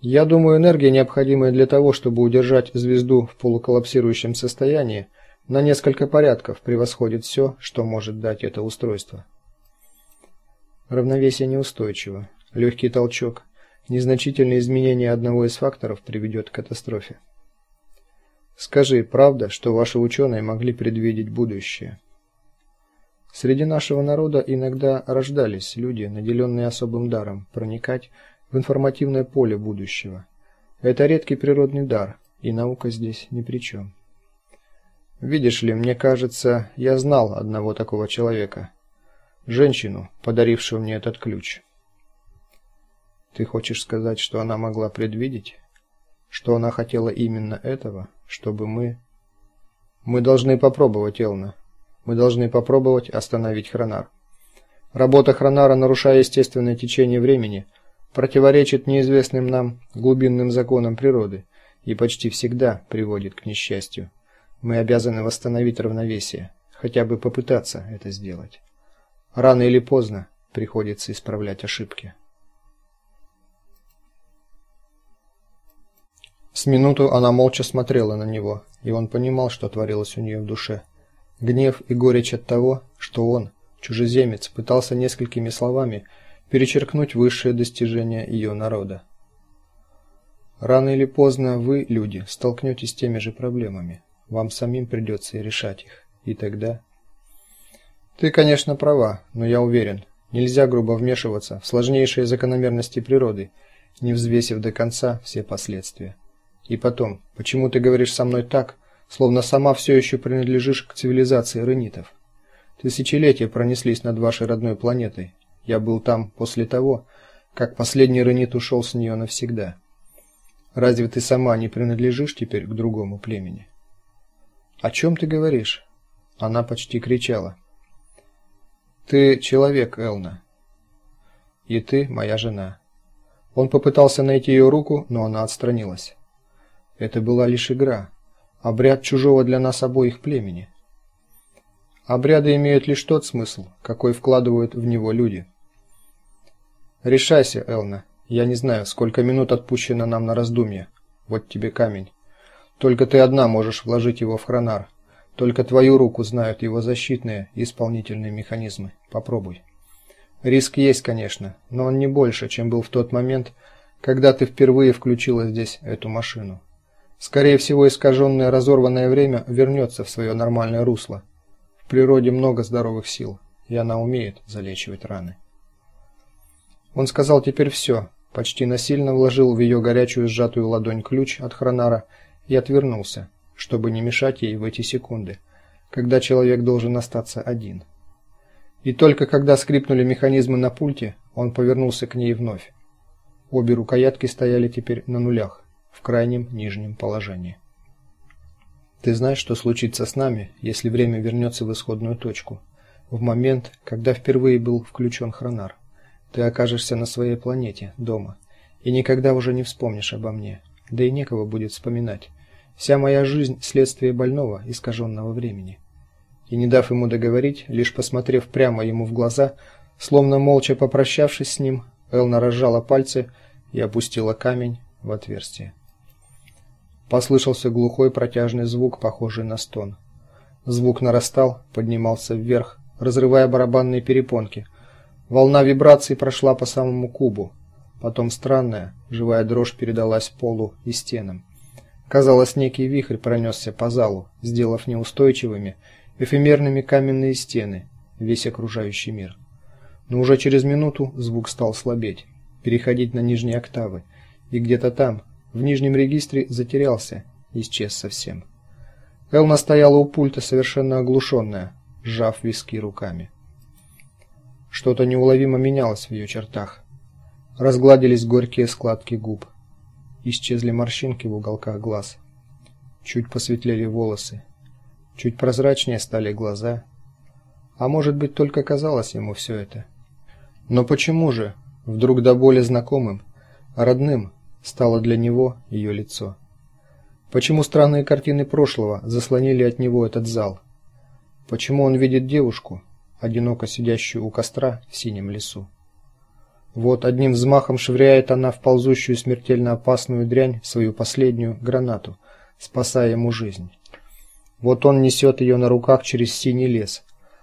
Я думаю, энергия, необходимая для того, чтобы удержать звезду в полуколлапсирующем состоянии, на несколько порядков превосходит все, что может дать это устройство. Равновесие неустойчиво. Легкий толчок, незначительное изменение одного из факторов приведет к катастрофе. Скажи, правда, что ваши ученые могли предвидеть будущее? Среди нашего народа иногда рождались люди, наделенные особым даром проникать в информативное поле будущего. Это редкий природный дар, и наука здесь ни при чем. Видишь ли, мне кажется, я знал одного такого человека, женщину, подарившую мне этот ключ. Ты хочешь сказать, что она могла предвидеть, что она хотела именно этого, чтобы мы Мы должны попробовать, Элна. Мы должны попробовать остановить Хронар. Работа Хронара, нарушая естественное течение времени, противоречит неизвестным нам глубинным законам природы и почти всегда приводит к несчастью. Мы обязаны восстановить равновесие, хотя бы попытаться это сделать. Рано или поздно приходится исправлять ошибки. С минуту она молча смотрела на него, и он понимал, что творилось у нее в душе. Гнев и горечь от того, что он, чужеземец, пытался несколькими словами перечеркнуть высшее достижение ее народа. Рано или поздно вы, люди, столкнетесь с теми же проблемами. Вам самим придется решать их. И тогда Ты, конечно, права, но я уверен, нельзя грубо вмешиваться в сложнейшие закономерности природы, не взвесив до конца все последствия. И потом, почему ты говоришь со мной так, словно сама все еще принадлежишь к цивилизации ренитов? Тысячелетия пронеслись над вашей родной планетой. Я был там после того, как последний ренит ушел с нее навсегда. Разве ты сама не принадлежишь теперь к другому племени? О чем ты говоришь? Она почти кричала. Ты человек, Элна. И ты моя жена. Он попытался найти ее руку, но она отстранилась. Это была лишь игра, обряд чужого для нас обоих племени. Обряды имеют лишь тот смысл, какой вкладывают в него люди. Решайся, Элна. Я не знаю, сколько минут отпущено нам на раздумье. Вот тебе камень. Только ты одна можешь вложить его в хронар. Только твою руку знают его защитные и исполнительные механизмы. Попробуй. Риск есть, конечно, но он не больше, чем был в тот момент, когда ты впервые включила здесь эту машину. Скорее всего, искаженное разорванное время вернется в свое нормальное русло. В природе много здоровых сил, и она умеет залечивать раны. Он сказал теперь все, почти насильно вложил в ее горячую сжатую ладонь ключ от хронара и отвернулся, чтобы не мешать ей в эти секунды, когда человек должен остаться один. И только когда скрипнули механизмы на пульте, он повернулся к ней вновь. Обе рукоятки стояли теперь на нулях в крайнем нижнем положении. Ты знаешь, что случится с нами, если время вернется в исходную точку, в момент, когда впервые был включен хронар. Ты окажешься на своей планете, дома, и никогда уже не вспомнишь обо мне. Да и некого будет вспоминать. Вся моя жизнь следствие больного, искаженного времени. И не дав ему договорить, лишь посмотрев прямо ему в глаза, словно молча попрощавшись с ним, Элна разжала пальцы и опустила камень в отверстие. Послышался глухой протяжный звук, похожий на стон. Звук нарастал, поднимался вверх, разрывая барабанные перепонки. Волна вибраций прошла по самому кубу. Потом странная, живая дрожь передалась полу и стенам. Казалось, некий вихрь пронесся по залу, сделав неустойчивыми, эфемерными каменные стены, весь окружающий мир. Но уже через минуту звук стал слабеть, переходить на нижние октавы, и где-то там, в нижнем регистре затерялся, исчез совсем. Элна стояла у пульта совершенно оглушенная, сжав виски руками. Что-то неуловимо менялось в ее чертах. Разгладились горькие складки губ. Исчезли морщинки в уголках глаз. Чуть посветлели волосы. Чуть прозрачнее стали глаза. А может быть, только казалось ему все это. Но почему же вдруг до боли знакомым, родным стало для него ее лицо. Почему странные картины прошлого заслонили от него этот зал? Почему он видит девушку, одиноко сидящую у костра в синем лесу? Вот одним взмахом швыряет она в ползущую смертельно опасную дрянь свою последнюю гранату, спасая ему жизнь. Вот он несет ее на руках через синий лес,